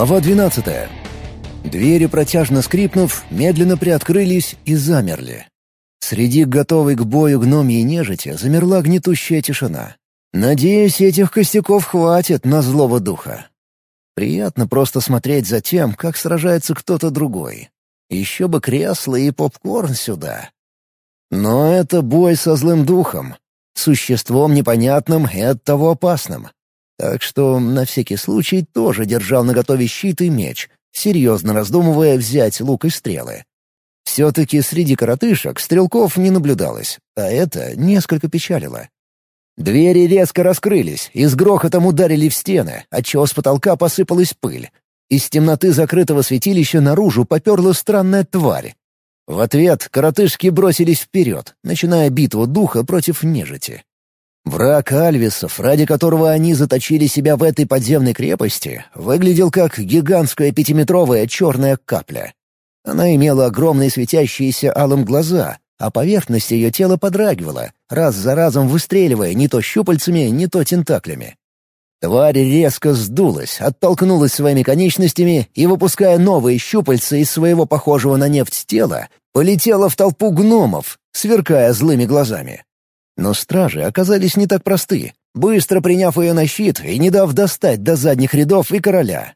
Глава 12. Двери, протяжно скрипнув, медленно приоткрылись и замерли. Среди готовой к бою гномьей нежити замерла гнетущая тишина. Надеюсь, этих костяков хватит на злого духа. Приятно просто смотреть за тем, как сражается кто-то другой. Еще бы кресло и попкорн сюда. Но это бой со злым духом, существом непонятным и оттого опасным. Так что на всякий случай тоже держал наготове щит и меч, серьезно раздумывая взять лук и стрелы. Все-таки среди коротышек стрелков не наблюдалось, а это несколько печалило. Двери резко раскрылись и с грохотом ударили в стены, отчего с потолка посыпалась пыль. Из темноты закрытого святилища наружу поперла странная тварь. В ответ коротышки бросились вперед, начиная битву духа против нежити. Враг Альвисов, ради которого они заточили себя в этой подземной крепости, выглядел как гигантская пятиметровая черная капля. Она имела огромные светящиеся алым глаза, а поверхность ее тела подрагивала, раз за разом выстреливая не то щупальцами, не то тентаклями. Тварь резко сдулась, оттолкнулась своими конечностями и, выпуская новые щупальца из своего похожего на нефть тела, полетела в толпу гномов, сверкая злыми глазами. Но стражи оказались не так просты, быстро приняв ее на щит и не дав достать до задних рядов и короля.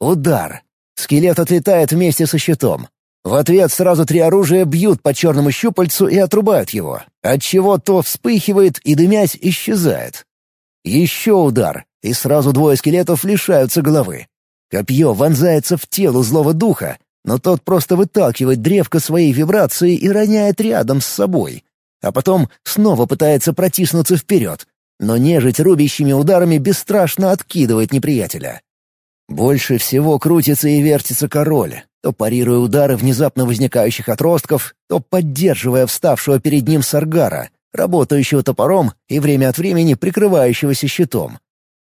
Удар. Скелет отлетает вместе со щитом. В ответ сразу три оружия бьют по черному щупальцу и отрубают его, отчего то вспыхивает и, дымясь, исчезает. Еще удар, и сразу двое скелетов лишаются головы. Копье вонзается в тело злого духа, но тот просто выталкивает древко своей вибрацией и роняет рядом с собой, а потом снова пытается протиснуться вперед, но нежить рубящими ударами бесстрашно откидывает неприятеля. Больше всего крутится и вертится король, то парируя удары внезапно возникающих отростков, то поддерживая вставшего перед ним саргара, работающего топором и время от времени прикрывающегося щитом.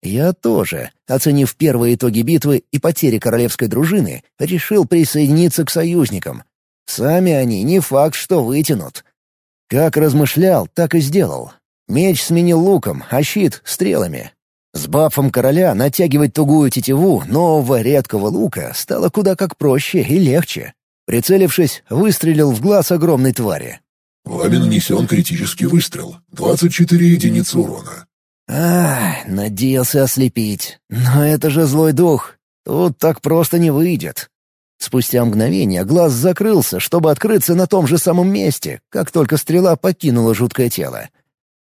Я тоже, оценив первые итоги битвы и потери королевской дружины, решил присоединиться к союзникам. Сами они не факт, что вытянут — как размышлял, так и сделал. Меч сменил луком, а щит — стрелами. С бафом короля натягивать тугую тетиву нового редкого лука стало куда как проще и легче. Прицелившись, выстрелил в глаз огромной твари. «Вами нанесен критический выстрел. 24 единицы урона». А, надеялся ослепить. Но это же злой дух. Тут так просто не выйдет. Спустя мгновение глаз закрылся, чтобы открыться на том же самом месте, как только стрела покинула жуткое тело.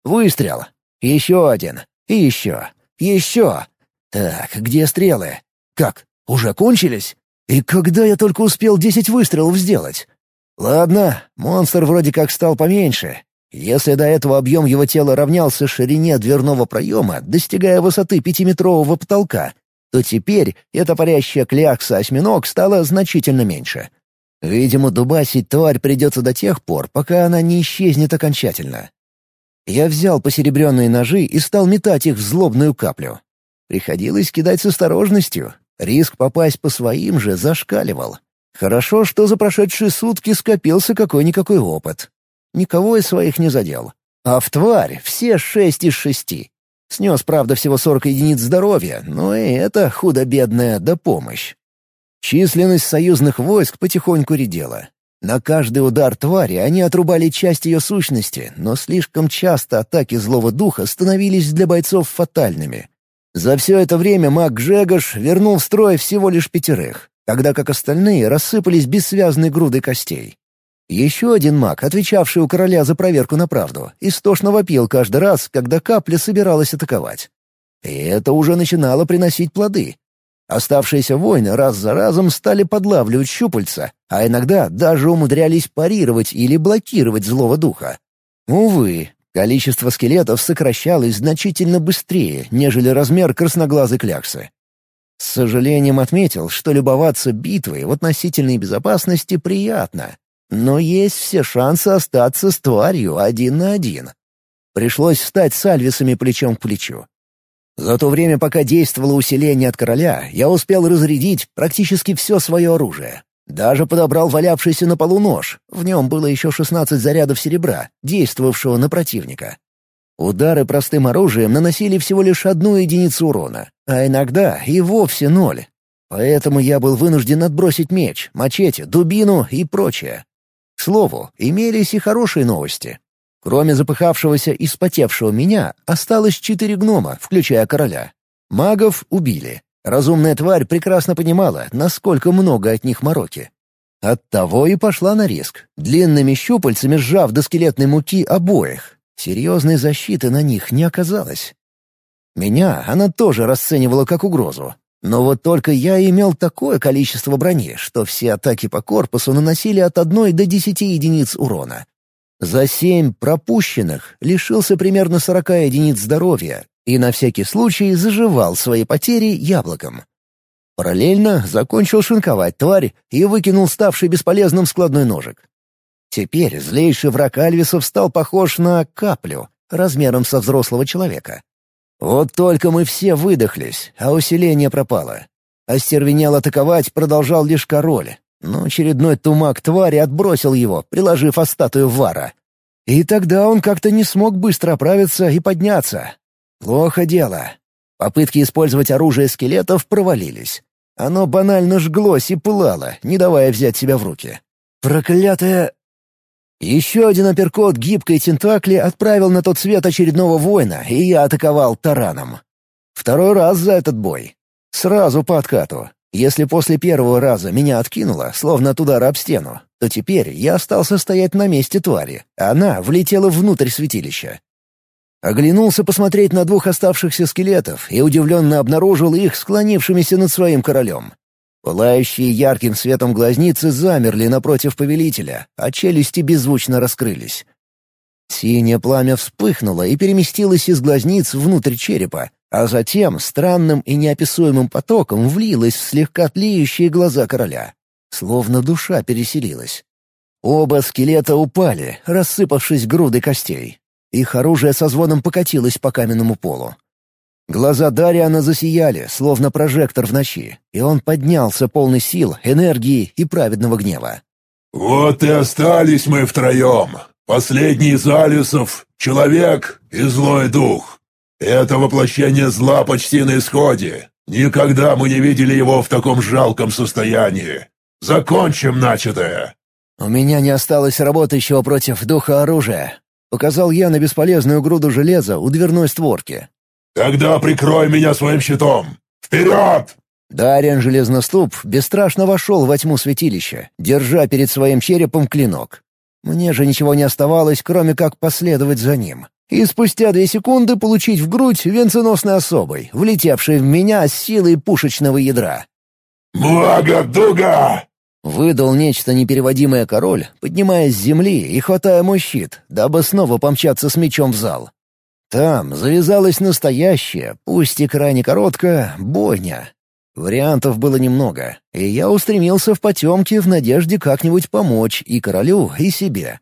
Выстрел. Еще один. И еще. Еще. Так, где стрелы? Как, уже кончились? И когда я только успел десять выстрелов сделать? Ладно, монстр вроде как стал поменьше. Если до этого объем его тела равнялся ширине дверного проема, достигая высоты пятиметрового потолка, то теперь эта парящая клякса-осьминог стала значительно меньше. Видимо, дубасить тварь придется до тех пор, пока она не исчезнет окончательно. Я взял посеребренные ножи и стал метать их в злобную каплю. Приходилось кидать с осторожностью. Риск попасть по своим же зашкаливал. Хорошо, что за прошедшие сутки скопился какой-никакой опыт. Никого из своих не задел. А в тварь все шесть из шести. Снес, правда, всего 40 единиц здоровья, но и это худо-бедная да помощь. Численность союзных войск потихоньку редела. На каждый удар твари они отрубали часть ее сущности, но слишком часто атаки злого духа становились для бойцов фатальными. За все это время маг Жегош вернул в строй всего лишь пятерых, тогда как остальные рассыпались бессвязной грудой костей. Еще один маг, отвечавший у короля за проверку на правду, истошно вопил каждый раз, когда капля собиралась атаковать. И это уже начинало приносить плоды. Оставшиеся воины раз за разом стали подлавливать щупальца, а иногда даже умудрялись парировать или блокировать злого духа. Увы, количество скелетов сокращалось значительно быстрее, нежели размер красноглазой кляксы. С сожалением отметил, что любоваться битвой в относительной безопасности приятно, но есть все шансы остаться с тварью один на один. Пришлось встать с Альвисами плечом к плечу. За то время, пока действовало усиление от короля, я успел разрядить практически все свое оружие. Даже подобрал валявшийся на полу нож. В нем было еще 16 зарядов серебра, действовавшего на противника. Удары простым оружием наносили всего лишь одну единицу урона, а иногда и вовсе ноль. Поэтому я был вынужден отбросить меч, мачете, дубину и прочее. Слову, имелись и хорошие новости. Кроме запыхавшегося и спотевшего меня, осталось четыре гнома, включая короля. Магов убили. Разумная тварь прекрасно понимала, насколько много от них мороки. Оттого и пошла на риск, длинными щупальцами сжав до скелетной муки обоих. Серьезной защиты на них не оказалось. Меня она тоже расценивала как угрозу. Но вот только я имел такое количество брони, что все атаки по корпусу наносили от одной до десяти единиц урона. За семь пропущенных лишился примерно сорока единиц здоровья и на всякий случай заживал свои потери яблоком. Параллельно закончил шинковать тварь и выкинул ставший бесполезным складной ножик. Теперь злейший враг Альвисов стал похож на каплю, размером со взрослого человека. Вот только мы все выдохлись, а усиление пропало. Остервенел атаковать продолжал лишь король, но очередной тумак твари отбросил его, приложив о статую Вара. И тогда он как-то не смог быстро оправиться и подняться. Плохо дело. Попытки использовать оружие скелетов провалились. Оно банально жглось и пылало, не давая взять себя в руки. Проклятая... Еще один апперкот гибкой тентакли отправил на тот свет очередного воина, и я атаковал тараном. Второй раз за этот бой. Сразу по откату. Если после первого раза меня откинуло, словно от удара об стену, то теперь я остался стоять на месте твари, а она влетела внутрь святилища. Оглянулся посмотреть на двух оставшихся скелетов и удивленно обнаружил их склонившимися над своим королем. Пылающие ярким светом глазницы замерли напротив повелителя, а челюсти беззвучно раскрылись. Синее пламя вспыхнуло и переместилось из глазниц внутрь черепа, а затем странным и неописуемым потоком влилось в слегка тлеющие глаза короля. Словно душа переселилась. Оба скелета упали, рассыпавшись грудой костей. Их оружие со звоном покатилось по каменному полу. Глаза Дариана засияли, словно прожектор в ночи, и он поднялся полный сил, энергии и праведного гнева. «Вот и остались мы втроем. Последний из Алисов — человек и злой дух. Это воплощение зла почти на исходе. Никогда мы не видели его в таком жалком состоянии. Закончим начатое!» «У меня не осталось работающего против духа оружия», — показал я на бесполезную груду железа у дверной створки. «Тогда прикрой меня своим щитом! Вперед!» Дарьян Железноступ бесстрашно вошел во тьму святилища, держа перед своим черепом клинок. Мне же ничего не оставалось, кроме как последовать за ним и спустя две секунды получить в грудь венценосной особой, влетевшей в меня с силой пушечного ядра. «Мага-дуга!» Выдал нечто непереводимое король, поднимаясь с земли и хватая мой щит, дабы снова помчаться с мечом в зал. Там завязалась настоящая, пусть и крайне короткая, бойня. Вариантов было немного, и я устремился в потемки в надежде как-нибудь помочь и королю, и себе.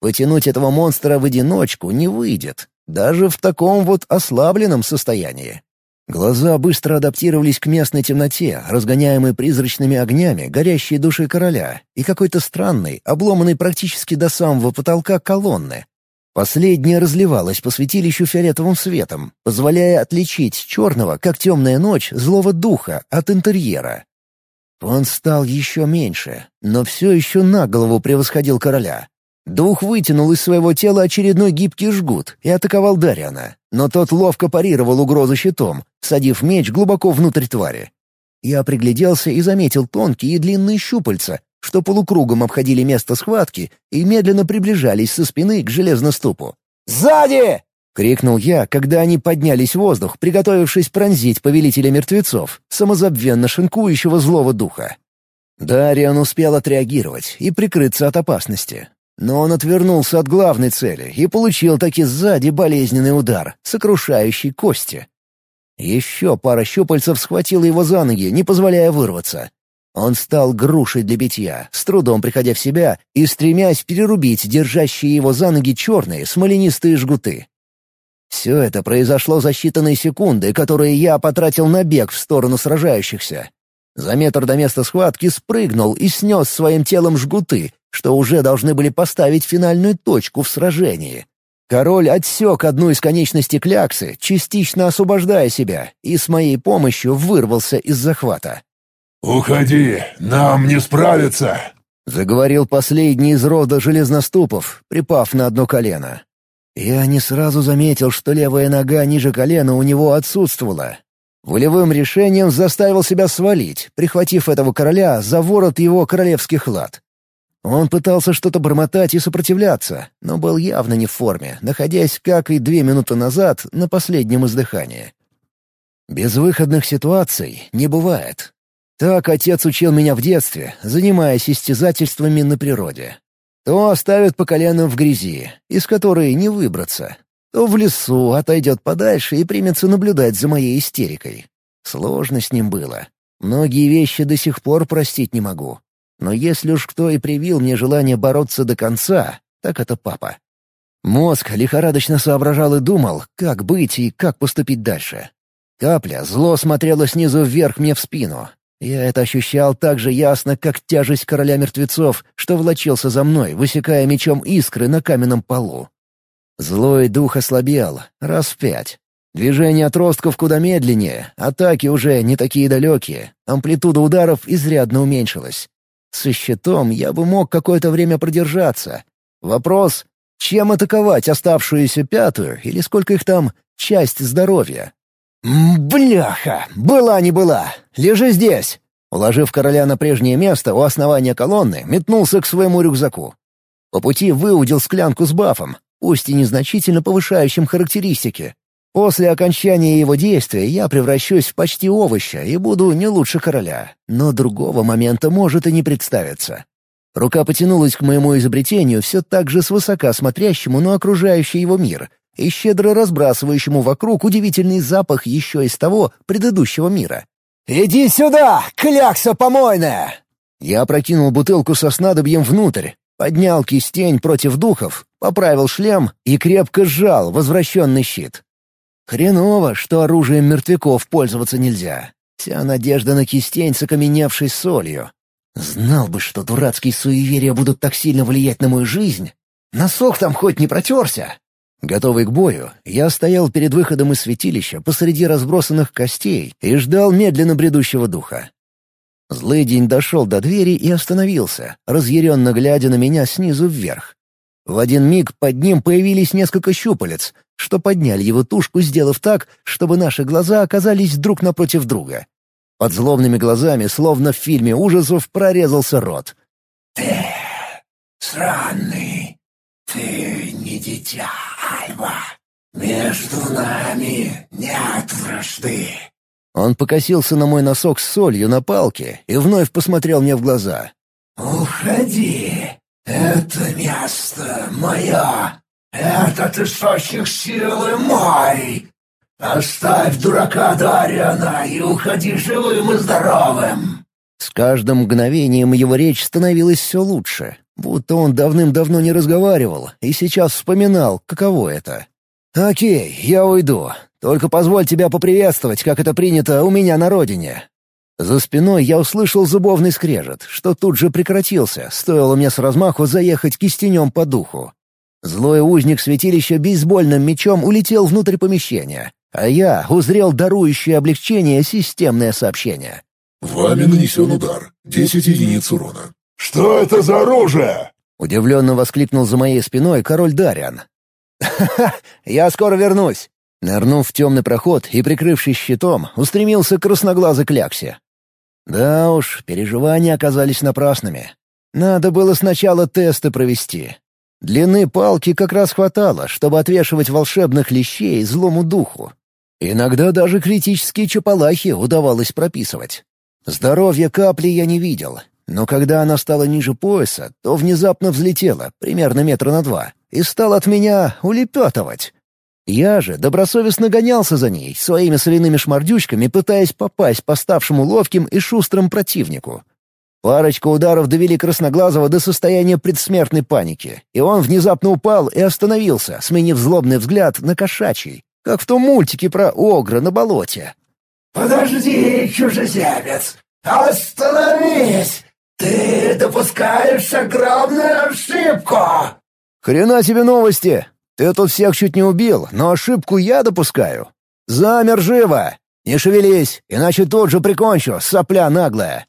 Потянуть этого монстра в одиночку не выйдет, даже в таком вот ослабленном состоянии. Глаза быстро адаптировались к местной темноте, разгоняемой призрачными огнями горящей души короля и какой-то странной, обломанной практически до самого потолка колонны. Последняя разливалась по святилищу фиолетовым светом, позволяя отличить черного, как темная ночь, злого духа от интерьера. Он стал еще меньше, но все еще на голову превосходил короля. Дух вытянул из своего тела очередной гибкий жгут и атаковал Дариана, но тот ловко парировал угрозу щитом, садив меч глубоко внутрь твари. Я пригляделся и заметил тонкие и длинные щупальца, что полукругом обходили место схватки и медленно приближались со спины к железноступу. «Сзади!» — крикнул я, когда они поднялись в воздух, приготовившись пронзить повелителя мертвецов, самозабвенно шинкующего злого духа. Дариан успел отреагировать и прикрыться от опасности, но он отвернулся от главной цели и получил таки сзади болезненный удар, сокрушающий кости. Еще пара щупальцев схватила его за ноги, не позволяя вырваться. Он стал грушей для битья, с трудом приходя в себя и стремясь перерубить держащие его за ноги черные смоленистые жгуты. Все это произошло за считанные секунды, которые я потратил на бег в сторону сражающихся. За метр до места схватки спрыгнул и снес своим телом жгуты, что уже должны были поставить финальную точку в сражении. Король отсек одну из конечностей кляксы, частично освобождая себя, и с моей помощью вырвался из захвата. «Уходи, нам не справиться!» Заговорил последний из рода железноступов, припав на одно колено. Я не сразу заметил, что левая нога ниже колена у него отсутствовала. Волевым решением заставил себя свалить, прихватив этого короля за ворот его королевских лад. Он пытался что-то бормотать и сопротивляться, но был явно не в форме, находясь, как и две минуты назад, на последнем издыхании. Безвыходных ситуаций не бывает. Так отец учил меня в детстве, занимаясь истязательствами на природе. То оставит по коленам в грязи, из которой не выбраться, то в лесу отойдет подальше и примется наблюдать за моей истерикой. Сложно с ним было. Многие вещи до сих пор простить не могу. Но если уж кто и привил мне желание бороться до конца, так это папа. Мозг лихорадочно соображал и думал, как быть и как поступить дальше. Капля зло смотрела снизу вверх мне в спину, я это ощущал так же ясно, как тяжесть короля мертвецов, что влочился за мной, высекая мечом искры на каменном полу. Злой дух ослабел, раз в пять. Движение отростков куда медленнее, атаки уже не такие далекие, амплитуда ударов изрядно уменьшилась. Со щитом я бы мог какое-то время продержаться. Вопрос — чем атаковать оставшуюся пятую, или сколько их там, часть здоровья? «Бляха! Была не была! Лежи здесь!» Уложив короля на прежнее место у основания колонны, метнулся к своему рюкзаку. По пути выудил склянку с бафом, пусть и незначительно повышающим характеристики. После окончания его действия я превращусь в почти овоща и буду не лучше короля, но другого момента может и не представиться. Рука потянулась к моему изобретению все так же свысока смотрящему на окружающий его мир, и щедро разбрасывающему вокруг удивительный запах еще из того предыдущего мира. «Иди сюда, клякса помойная!» Я опрокинул бутылку со снадобьем внутрь, поднял кистень против духов, поправил шлем и крепко сжал возвращенный щит. Хреново, что оружием мертвяков пользоваться нельзя. Вся надежда на кистень с окаменевшей солью. Знал бы, что дурацкие суеверия будут так сильно влиять на мою жизнь. Носок там хоть не протерся. Готовый к бою, я стоял перед выходом из святилища посреди разбросанных костей и ждал медленно бредущего духа. Злый день дошел до двери и остановился, разъяренно глядя на меня снизу вверх. В один миг под ним появились несколько щупалец, что подняли его тушку, сделав так, чтобы наши глаза оказались друг напротив друга. Под злобными глазами, словно в фильме ужасов, прорезался рот. «Ты сраный, ты не дитя!» Альва, между нами нет вражды». Он покосился на мой носок с солью на палке и вновь посмотрел мне в глаза. «Уходи. Это место мое. Этот источник силы мой. Оставь дурака Дариана и уходи живым и здоровым». С каждым мгновением его речь становилась все лучше. Будто он давным-давно не разговаривал и сейчас вспоминал, каково это. «Окей, я уйду. Только позволь тебя поприветствовать, как это принято у меня на родине». За спиной я услышал зубовный скрежет, что тут же прекратился, стоило мне с размаху заехать кистенем по духу. Злой узник святилища бейсбольным мечом улетел внутрь помещения, а я узрел дарующее облегчение системное сообщение. «Вами нанесен удар. Десять единиц урона. «Что это за оружие?» — удивленно воскликнул за моей спиной король Дариан. «Ха-ха! Я скоро вернусь!» Нырнув в темный проход и прикрывшись щитом, устремился к красноглазой кляксе. Да уж, переживания оказались напрасными. Надо было сначала тесты провести. Длины палки как раз хватало, чтобы отвешивать волшебных лещей злому духу. Иногда даже критические чапалахи удавалось прописывать. Здоровья капли я не видел, но когда она стала ниже пояса, то внезапно взлетела, примерно метра на два, и стал от меня улепетывать. Я же добросовестно гонялся за ней, своими соляными шмордючками пытаясь попасть по ставшему ловким и шустрым противнику. Парочка ударов довели Красноглазого до состояния предсмертной паники, и он внезапно упал и остановился, сменив злобный взгляд на кошачий, как в том мультике про огра на болоте. «Подожди, чужеземец! Остановись! «Ты допускаешь огромную ошибку!» «Хрена тебе новости! Ты тут всех чуть не убил, но ошибку я допускаю. Замер живо! Не шевелись, иначе тут же прикончу, сопля наглая.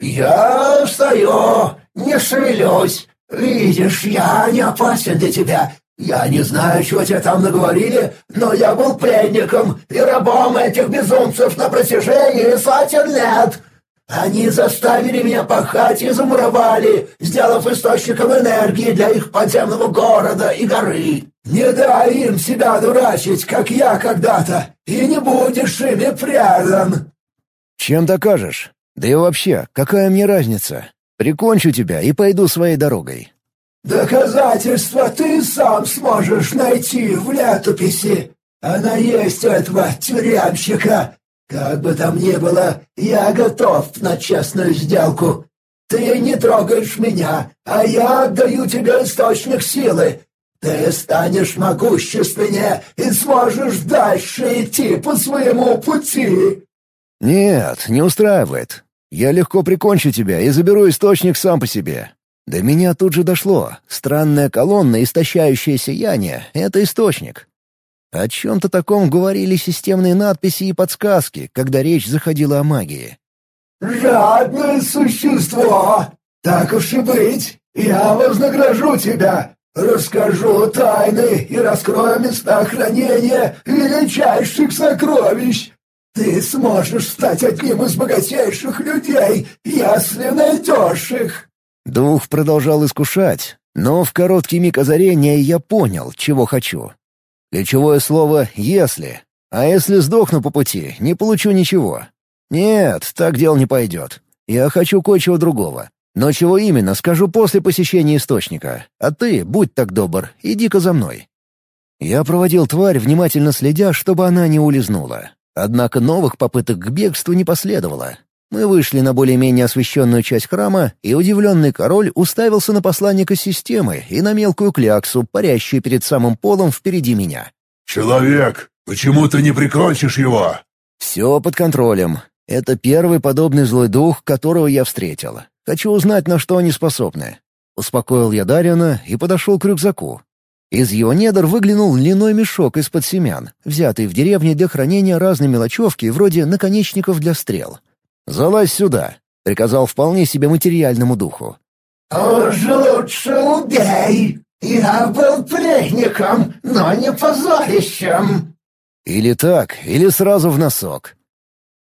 «Я стою, не шевелюсь. Видишь, я не опасен для тебя. Я не знаю, чего тебе там наговорили, но я был пленником и рабом этих безумцев на протяжении сотен лет. Они заставили меня пахать и замуровали, сделав источником энергии для их подземного города и горы. Не дай им себя дурачить, как я когда-то, и не будешь ими предан». «Чем докажешь? Да и вообще, какая мне разница? Прикончу тебя и пойду своей дорогой». «Доказательства ты сам сможешь найти в летописи. Она есть у этого тюремщика, как бы там ни было, я готов на честную сделку. Ты не трогаешь меня, а я отдаю тебе источник силы. Ты станешь могущественнее и сможешь дальше идти по своему пути». «Нет, не устраивает. Я легко прикончу тебя и заберу источник сам по себе. До меня тут же дошло. Странная колонна, истощающее сияние — это источник. О чем-то таком говорили системные надписи и подсказки, когда речь заходила о магии. «Жадное существо! Так уж и быть, я вознагражу тебя, расскажу тайны и раскрою места хранения величайших сокровищ. Ты сможешь стать одним из богатейших людей, если найдешь их!» Дух продолжал искушать, но в короткий миг озарения я понял, чего хочу. Ключевое слово «если». А если сдохну по пути, не получу ничего. Нет, так дело не пойдет. Я хочу кое-чего другого. Но чего именно, скажу после посещения источника. А ты, будь так добр, иди-ка за мной. Я проводил тварь, внимательно следя, чтобы она не улизнула. Однако новых попыток к бегству не последовало. Мы вышли на более-менее освещенную часть храма, и удивленный король уставился на посланника системы и на мелкую кляксу, парящую перед самым полом впереди меня. «Человек, почему ты не прикончишь его?» «Все под контролем. Это первый подобный злой дух, которого я встретил. Хочу узнать, на что они способны». Успокоил я Дарьяна и подошел к рюкзаку. Из его недр выглянул льняной мешок из-под семян, взятый в деревне для хранения разной мелочевки, вроде наконечников для стрел. «Залазь сюда», — приказал вполне себе материальному духу. «Уж лучше убей! Я был пленником, но не позорищем!» «Или так, или сразу в носок».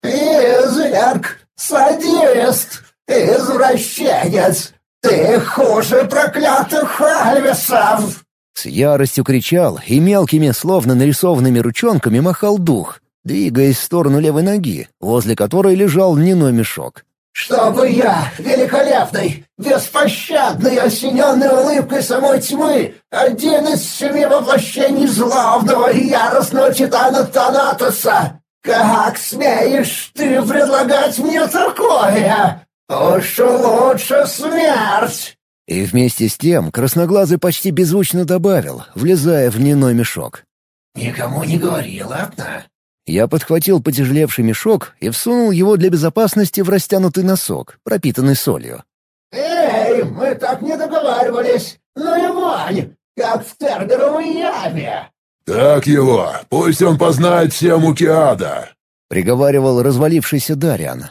«Изверг! Садист! Извращенец! Ты хуже проклятых Альвесов!» С яростью кричал и мелкими, словно нарисованными ручонками махал дух, двигаясь в сторону левой ноги, возле которой лежал льняной мешок. «Чтобы я, великолепный, беспощадный, осененный улыбкой самой тьмы, один из семи воплощений злобного и яростного титана Танатоса! Как смеешь ты предлагать мне такое? Уж лучше смерть!» И вместе с тем красноглазый почти беззвучно добавил, влезая в льняной мешок. «Никому не говори, ладно? Я подхватил потяжелевший мешок и всунул его для безопасности в растянутый носок, пропитанный солью. «Эй, мы так не договаривались! Ну и вонь, как в Терберовой яме!» «Так его, пусть он познает все муки ада!» — приговаривал развалившийся Дариан.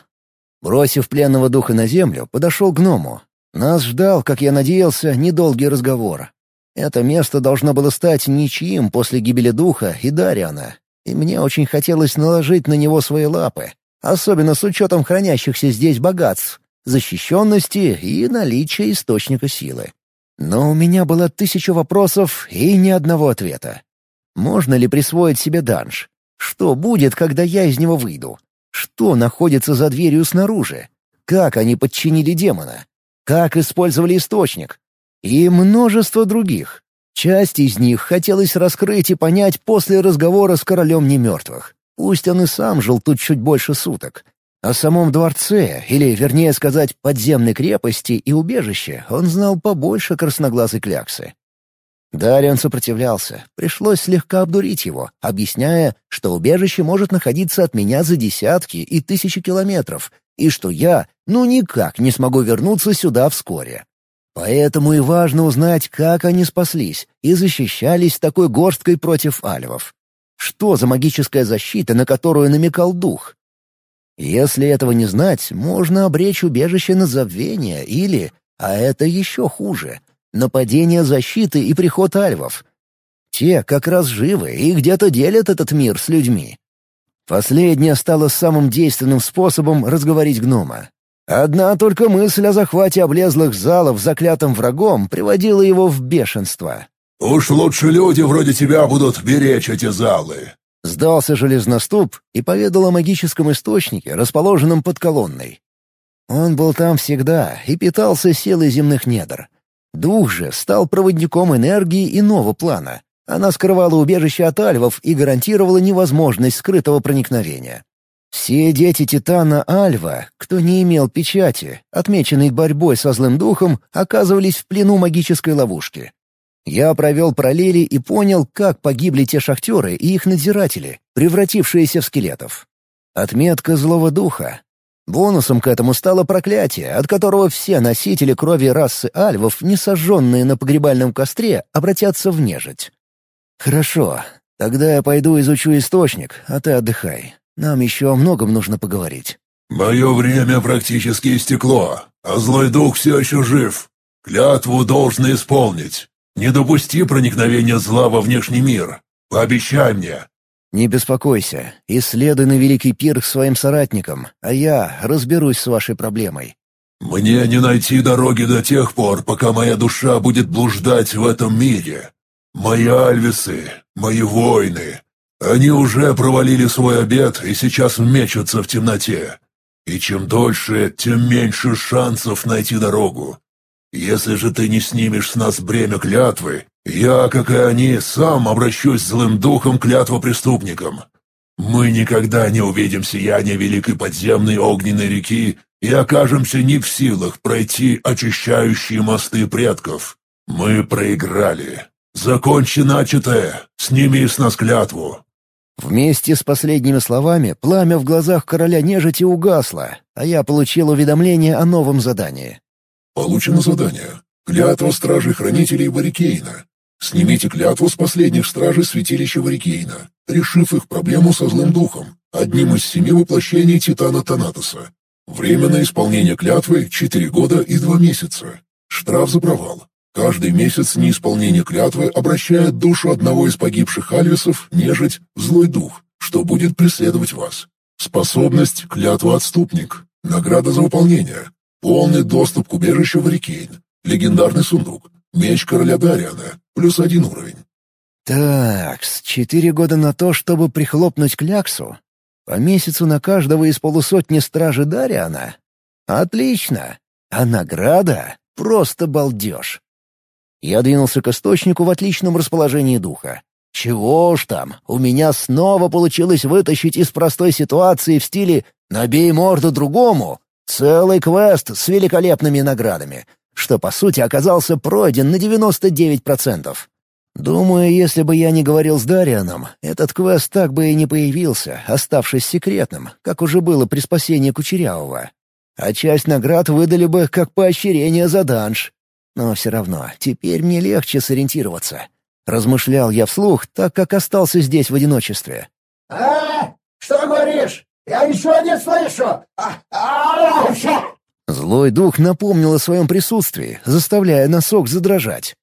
Бросив пленного духа на землю, подошел к гному. Нас ждал, как я надеялся, недолгий разговор. Это место должно было стать ничьим после гибели духа и Дариана, и мне очень хотелось наложить на него свои лапы, особенно с учетом хранящихся здесь богатств, защищенности и наличия источника силы. Но у меня было тысяча вопросов и ни одного ответа. Можно ли присвоить себе данж? Что будет, когда я из него выйду? Что находится за дверью снаружи? Как они подчинили демона? Как использовали источник? И множество других. Часть из них хотелось раскрыть и понять после разговора с королем немертвых. Пусть он и сам жил тут чуть больше суток. О самом дворце, или, вернее сказать, подземной крепости и убежище, он знал побольше красноглазой кляксы. Дариан сопротивлялся. Пришлось слегка обдурить его, объясняя, что убежище может находиться от меня за десятки и тысячи километров, и что я, ну, никак не смогу вернуться сюда вскоре. Поэтому и важно узнать, как они спаслись и защищались такой горсткой против альвов. Что за магическая защита, на которую намекал дух? Если этого не знать, можно обречь убежище на забвение или, а это еще хуже, нападение защиты и приход альвов. Те как раз живы и где-то делят этот мир с людьми. Последнее стало самым действенным способом разговорить гнома. Одна только мысль о захвате облезлых залов заклятым врагом приводила его в бешенство. «Уж лучше люди вроде тебя будут беречь эти залы», Сдался железноступ и поведал о магическом источнике, расположенном под колонной. Он был там всегда и питался силой земных недр. Дух же стал проводником энергии иного плана. Она скрывала убежище от альвов и гарантировала невозможность скрытого проникновения. Все дети Титана Альва, кто не имел печати, отмеченной борьбой со злым духом, оказывались в плену магической ловушки. Я провел параллели и понял, как погибли те шахтеры и их надзиратели, превратившиеся в скелетов. Отметка злого духа. Бонусом к этому стало проклятие, от которого все носители крови расы альвов, не сожженные на погребальном костре, обратятся в нежить. «Хорошо, тогда я пойду изучу источник, а ты отдыхай. Нам еще о многом нужно поговорить». «Мое время практически истекло, а злой дух все еще жив. Клятву должны исполнить. Не допусти проникновения зла во внешний мир. Пообещай мне». «Не беспокойся. Исследуй на Великий пир к своим соратникам, а я разберусь с вашей проблемой». «Мне не найти дороги до тех пор, пока моя душа будет блуждать в этом мире. Мои альвисы, мои воины, они уже провалили свой обед и сейчас мечутся в темноте. И чем дольше, тем меньше шансов найти дорогу. Если же ты не снимешь с нас бремя клятвы, я, как и они, сам обращусь злым духом клятва преступникам. Мы никогда не увидим сияние великой подземной огненной реки и окажемся не в силах пройти очищающие мосты предков. Мы проиграли. Закончи начатое, сними с нас клятву». Вместе с последними словами пламя в глазах короля нежити угасло, а я получил уведомление о новом задании. Получено задание. Клятва стражей-хранителей Варикейна. Снимите клятву с последних стражей святилища Варикейна, решив их проблему со злым духом, одним из семи воплощений Титана Танатоса. Время на исполнение клятвы — четыре года и два месяца. Штраф за провал. Каждый месяц неисполнения клятвы обращает душу одного из погибших альвисов, нежить, в злой дух, что будет преследовать вас. Способность — клятва отступник. Награда за выполнение. Полный доступ к убежищу Варикейн. Легендарный сундук. Меч короля Дариана. Плюс один уровень. Так, с четыре года на то, чтобы прихлопнуть кляксу. По месяцу на каждого из полусотни стражи Дариана. Отлично. А награда — просто балдеж. Я двинулся к источнику в отличном расположении духа. Чего уж там, у меня снова получилось вытащить из простой ситуации в стиле «набей морду другому» Целый квест с великолепными наградами, что, по сути, оказался пройден на 99%. Думаю, если бы я не говорил с Дарианом, этот квест так бы и не появился, оставшись секретным, как уже было при спасении Кучерявого. А часть наград выдали бы как поощрение за данж. Но все равно, теперь мне легче сориентироваться. Размышлял я вслух, так как остался здесь в одиночестве. «А? Что говоришь? Я ничего не слышу! А, а, Злой дух напомнил о своем присутствии, заставляя носок задрожать.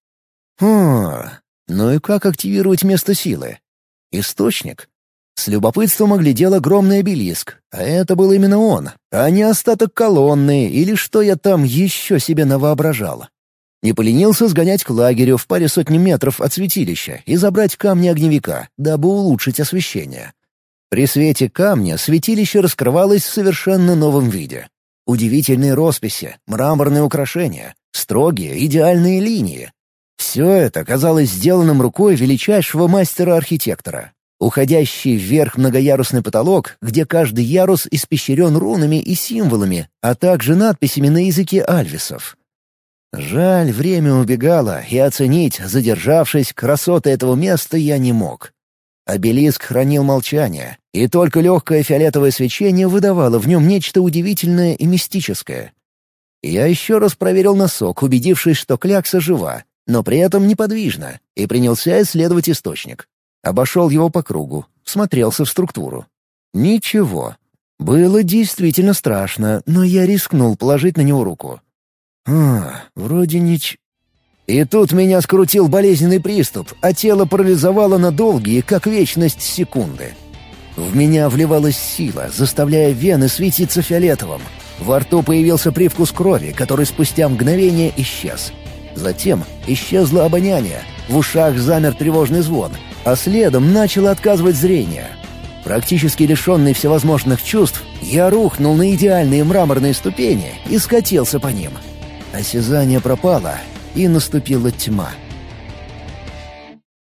О, ну и как активировать место силы? Источник? С любопытством оглядел огромный обелиск, а это был именно он, а не остаток колонны или что я там еще себе навоображал. Не поленился сгонять к лагерю в паре сотни метров от святилища и забрать камни огневика, дабы улучшить освещение. При свете камня святилище раскрывалось в совершенно новом виде. Удивительные росписи, мраморные украшения, строгие, идеальные линии. Все это казалось сделанным рукой величайшего мастера-архитектора. Уходящий вверх многоярусный потолок, где каждый ярус испещрен рунами и символами, а также надписями на языке альвисов. Жаль, время убегало, и оценить, задержавшись, красоты этого места я не мог. Обелиск хранил молчание, и только легкое фиолетовое свечение выдавало в нем нечто удивительное и мистическое. Я еще раз проверил носок, убедившись, что клякса жива, но при этом неподвижна, и принялся исследовать источник. Обошел его по кругу, смотрелся в структуру. Ничего. Было действительно страшно, но я рискнул положить на него руку. А, вроде нич... И тут меня скрутил болезненный приступ, а тело парализовало на долгие, как вечность, секунды. В меня вливалась сила, заставляя вены светиться фиолетовым. Во рту появился привкус крови, который спустя мгновение исчез. Затем исчезло обоняние, в ушах замер тревожный звон, а следом начало отказывать зрение. Практически лишенный всевозможных чувств, я рухнул на идеальные мраморные ступени и скатился по ним. Осязание пропало, и наступила тьма.